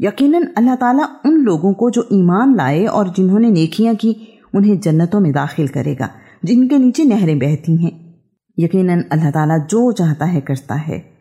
यकीनन अल्लाह ताला उन लोगों को जो ईमान लाए और जिन्होंने नेकियाँ की, उन्हें जन्नतों में दाखिल करेगा, जिनके नीचे नहरें बहती हैं। यकीनन अल्लाह ताला जो चाहता है, करता है।